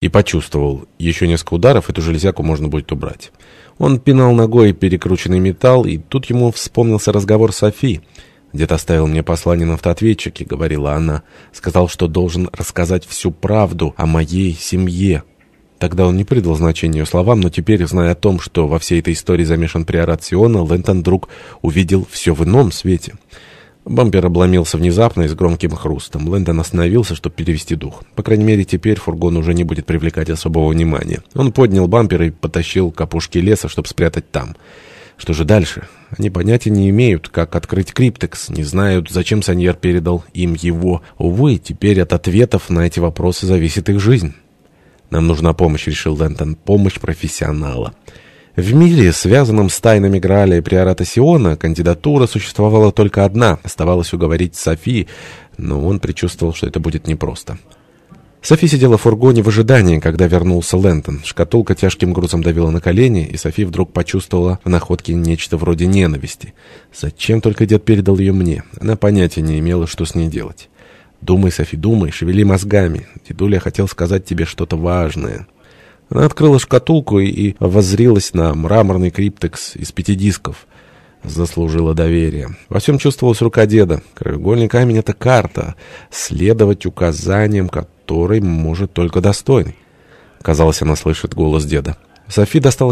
и почувствовал, еще несколько ударов, эту железяку можно будет убрать. Он пинал ногой перекрученный металл, и тут ему вспомнился разговор Софи. «Дед оставил мне послание на автоответчике», — говорила она. «Сказал, что должен рассказать всю правду о моей семье». Тогда он не придал значения ее словам, но теперь, зная о том, что во всей этой истории замешан приорат Сиона, Лэнтон вдруг увидел все в ином свете. Бампер обломился внезапно и с громким хрустом. Лэндон остановился, чтобы перевести дух. По крайней мере, теперь фургон уже не будет привлекать особого внимания. Он поднял бампер и потащил к леса, чтобы спрятать там. Что же дальше? Они понятия не имеют, как открыть криптекс, не знают, зачем Саньер передал им его. Увы, теперь от ответов на эти вопросы зависит их жизнь. «Нам нужна помощь», — решил Лэнтон, — «помощь профессионала». В мире, связанном с тайнами Грааля и Приората Сиона, кандидатура существовала только одна. Оставалось уговорить Софи, но он предчувствовал, что это будет непросто. Софи сидела в фургоне в ожидании, когда вернулся Лэнтон. Шкатулка тяжким грузом давила на колени, и Софи вдруг почувствовала в находке нечто вроде ненависти. Зачем только дед передал ее мне? Она понятия не имела, что с ней делать. «Думай, Софи, думай, шевели мозгами. Дедуля хотел сказать тебе что-то важное». Она открыла шкатулку и воззрилась на мраморный криптекс из пяти дисков. Заслужила доверие. Во всем чувствовалась рука деда. Краеугольный камень — это карта, следовать указаниям которой может только достойный. Казалось, она слышит голос деда. Софи достала